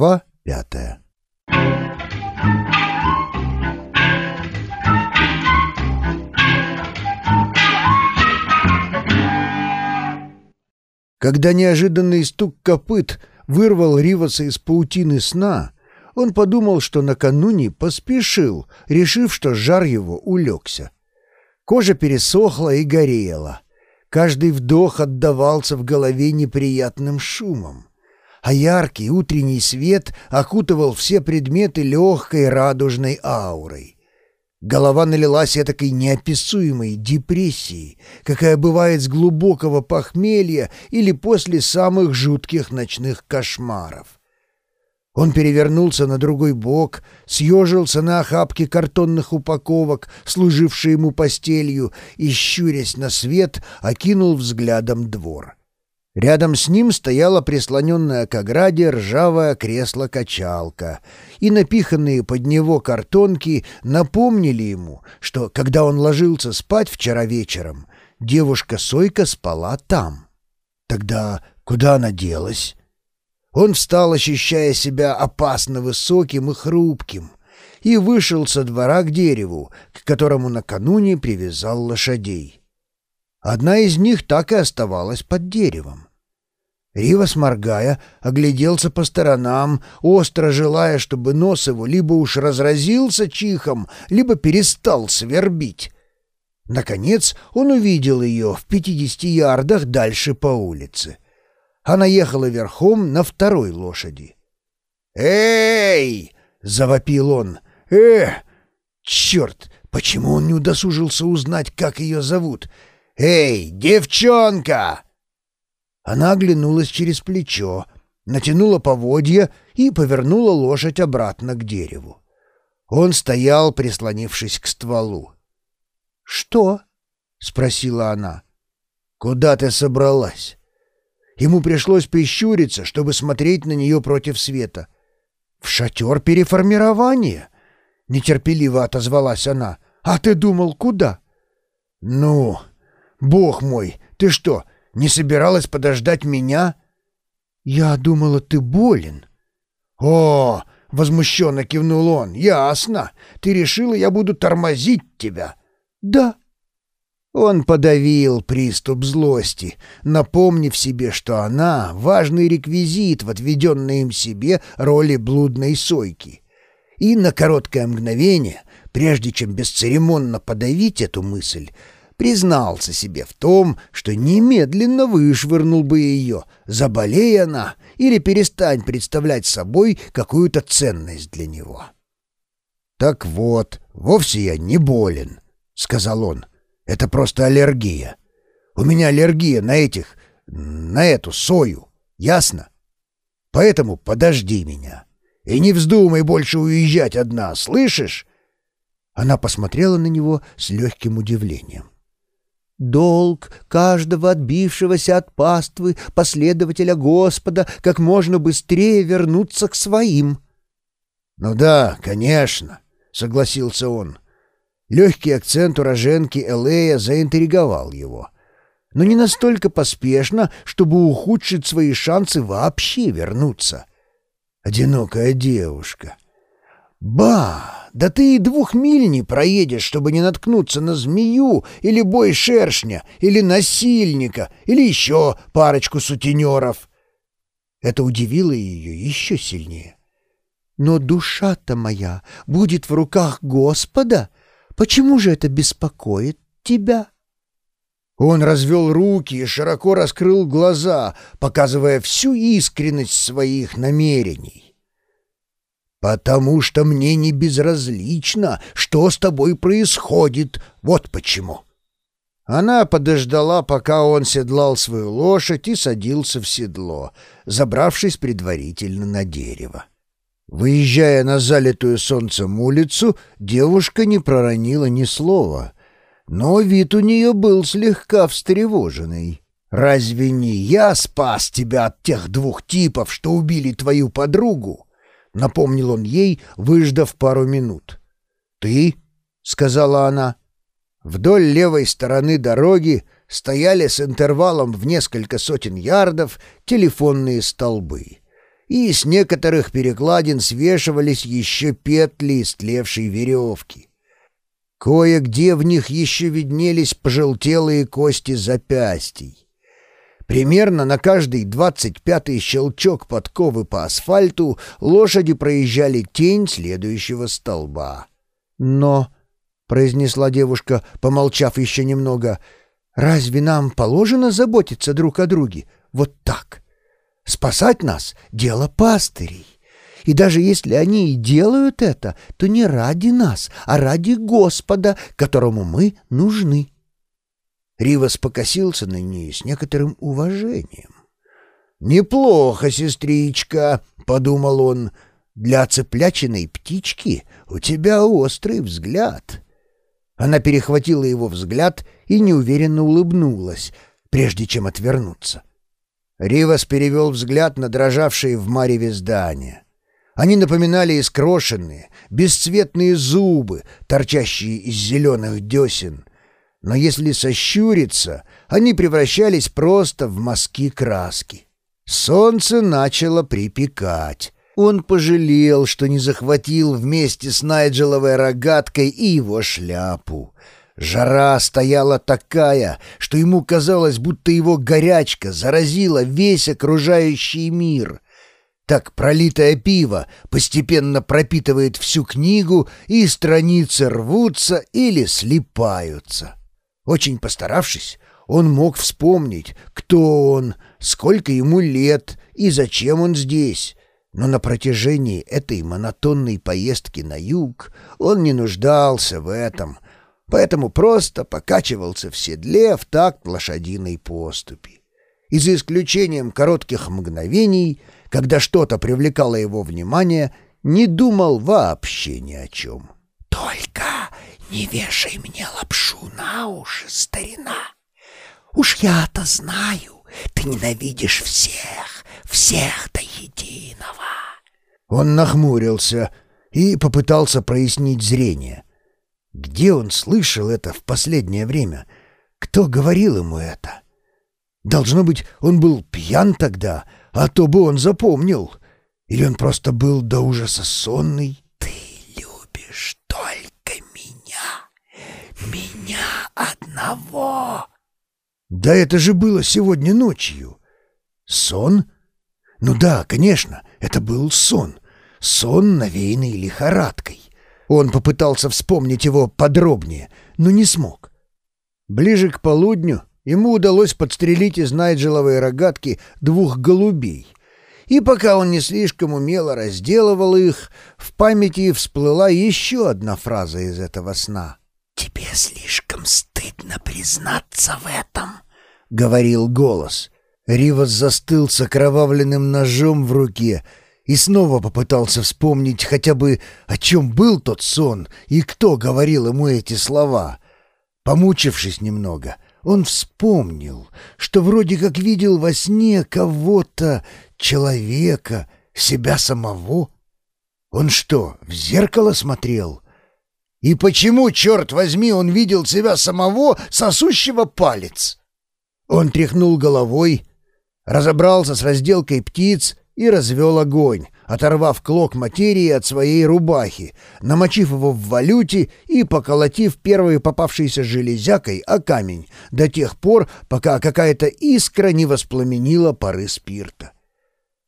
Глава пятая Когда неожиданный стук копыт вырвал Риваса из паутины сна, он подумал, что накануне поспешил, решив, что жар его улегся. Кожа пересохла и горела. Каждый вдох отдавался в голове неприятным шумом. А яркий утренний свет окутывал все предметы легкой радужной аурой. Голова налилась этакой неописуемой депрессией, какая бывает с глубокого похмелья или после самых жутких ночных кошмаров. Он перевернулся на другой бок, съежился на охапке картонных упаковок, служившие ему постелью, и, щурясь на свет, окинул взглядом двор. Рядом с ним стояла прислоненная к ограде ржавое кресло-качалка, и напиханные под него картонки напомнили ему, что, когда он ложился спать вчера вечером, девушка Сойка спала там. Тогда куда она делась? Он встал, ощущая себя опасно высоким и хрупким, и вышел со двора к дереву, к которому накануне привязал лошадей. Одна из них так и оставалась под деревом. Ривас, моргая, огляделся по сторонам, остро желая, чтобы нос его либо уж разразился чихом, либо перестал свербить. Наконец он увидел ее в пятидесяти ярдах дальше по улице. Она ехала верхом на второй лошади. «Эй!» — завопил он. «Э! Черт! Почему он не удосужился узнать, как ее зовут? «Эй, девчонка!» Она оглянулась через плечо, натянула поводья и повернула лошадь обратно к дереву. Он стоял, прислонившись к стволу. «Что?» — спросила она. «Куда ты собралась?» Ему пришлось прищуриться, чтобы смотреть на нее против света. «В шатер переформирования?» — нетерпеливо отозвалась она. «А ты думал, куда?» «Ну, «Бог мой, ты что, не собиралась подождать меня?» «Я думала, ты болен». «О!» — возмущенно кивнул он. «Ясно. Ты решила, я буду тормозить тебя?» «Да». Он подавил приступ злости, напомнив себе, что она — важный реквизит в отведенной им себе роли блудной сойки. И на короткое мгновение, прежде чем бесцеремонно подавить эту мысль, признался себе в том, что немедленно вышвырнул бы ее, заболея она или перестань представлять собой какую-то ценность для него. «Так вот, вовсе я не болен», — сказал он. «Это просто аллергия. У меня аллергия на этих... на эту сою. Ясно? Поэтому подожди меня. И не вздумай больше уезжать одна, слышишь?» Она посмотрела на него с легким удивлением. Долг каждого отбившегося от паствы последователя Господа как можно быстрее вернуться к своим. — Ну да, конечно, — согласился он. Легкий акцент уроженки Элея заинтриговал его. Но не настолько поспешно, чтобы ухудшить свои шансы вообще вернуться. Одинокая девушка. Ба! Да ты и двух миль не проедешь, чтобы не наткнуться на змею или бой шершня, или насильника, или еще парочку сутенеров. Это удивило ее еще сильнее. Но душа-то моя будет в руках Господа. Почему же это беспокоит тебя? Он развел руки и широко раскрыл глаза, показывая всю искренность своих намерений. «Потому что мне не безразлично, что с тобой происходит. Вот почему». Она подождала, пока он седлал свою лошадь и садился в седло, забравшись предварительно на дерево. Выезжая на залитую солнцем улицу, девушка не проронила ни слова, но вид у нее был слегка встревоженный. «Разве не я спас тебя от тех двух типов, что убили твою подругу?» — напомнил он ей, выждав пару минут. «Ты?» — сказала она. Вдоль левой стороны дороги стояли с интервалом в несколько сотен ярдов телефонные столбы. и с некоторых перекладин свешивались еще петли истлевшей веревки. Кое-где в них еще виднелись пожелтелые кости запястий. Примерно на каждый двадцать пятый щелчок подковы по асфальту лошади проезжали тень следующего столба. «Но», — произнесла девушка, помолчав еще немного, — «разве нам положено заботиться друг о друге вот так? Спасать нас — дело пастырей. И даже если они и делают это, то не ради нас, а ради Господа, которому мы нужны». Ривас покосился на нее с некоторым уважением. «Неплохо, сестричка», — подумал он, — «для цыплячиной птички у тебя острый взгляд». Она перехватила его взгляд и неуверенно улыбнулась, прежде чем отвернуться. Ривас перевел взгляд на дрожавшие в мареве здания. Они напоминали искрошенные, бесцветные зубы, торчащие из зеленых десен, но если сощуриться, они превращались просто в мазки краски. Солнце начало припекать. Он пожалел, что не захватил вместе с Найджеловой рогаткой и его шляпу. Жара стояла такая, что ему казалось, будто его горячка заразила весь окружающий мир. Так пролитое пиво постепенно пропитывает всю книгу, и страницы рвутся или слипаются. Очень постаравшись, он мог вспомнить, кто он, сколько ему лет и зачем он здесь. Но на протяжении этой монотонной поездки на юг он не нуждался в этом, поэтому просто покачивался в седле в такт лошадиной поступи. И за исключением коротких мгновений, когда что-то привлекало его внимание, не думал вообще ни о чем. «Только «Не вешай мне лапшу на уши, старина! Уж я-то знаю, ты ненавидишь всех, всех до единого!» Он нахмурился и попытался прояснить зрение. Где он слышал это в последнее время? Кто говорил ему это? Должно быть, он был пьян тогда, а то бы он запомнил. Или он просто был до ужаса сонный? «Ты любишь только меня одного. Да это же было сегодня ночью. Сон? Ну да, конечно, это был сон. Сон, навеянный лихорадкой. Он попытался вспомнить его подробнее, но не смог. Ближе к полудню ему удалось подстрелить из Найджеловой рогатки двух голубей. И пока он не слишком умело разделывал их, в памяти всплыла еще одна фраза из этого сна — «Тебе слишком стыдно признаться в этом», — говорил голос. Ривас застыл с окровавленным ножом в руке и снова попытался вспомнить хотя бы, о чем был тот сон и кто говорил ему эти слова. Помучившись немного, он вспомнил, что вроде как видел во сне кого-то, человека, себя самого. Он что, в зеркало смотрел?» И почему, черт возьми, он видел себя самого, сосущего палец? Он тряхнул головой, разобрался с разделкой птиц и развел огонь, оторвав клок материи от своей рубахи, намочив его в валюте и поколотив первой попавшейся железякой о камень до тех пор, пока какая-то искра не воспламенила пары спирта.